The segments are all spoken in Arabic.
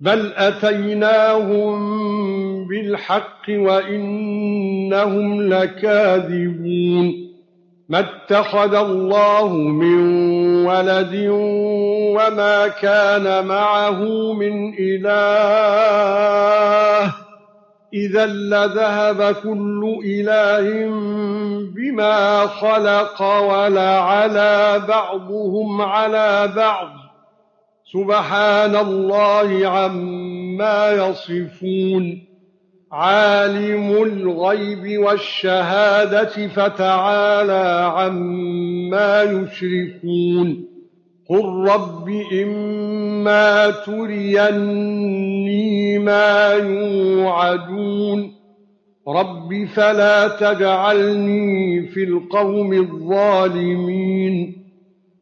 بل اتيناهم بالحق وانهم لكاذبون ما اتخذ الله من ولد وما كان معه من اله اذا لذهب كل اله بما خلق ولا على بعضهم على بعض سبحان الله عما يصفون. عالم الغيب والشهادة فتعالى عما يشركون. قل رب إما تريني ما يوعدون. رب فلا تجعلني في القوم الظالمين.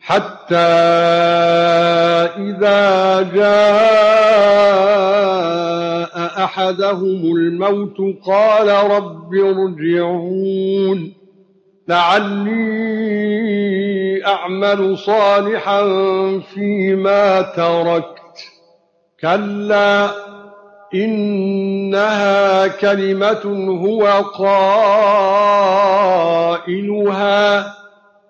حتى إذا جاء أحدهم الموت قال رب ارجعون لعلي أعمل صالحا فيما تركت. كلا إنها كلمة هو قائلها.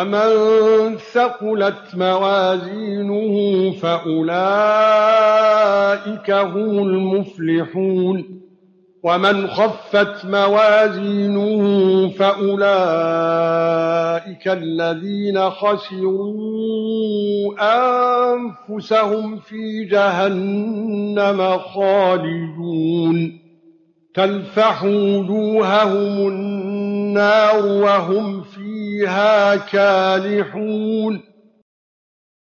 فمن ثقلت موازينه فأولئك هم المفلحون ومن خفت موازينه فأولئك الذين خسروا أنفسهم في جهنم خالدون تلفح وجوههم النار وهم فيها كالحون